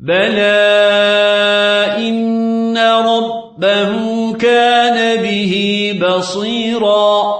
بلى إن ربه كان به بصيرا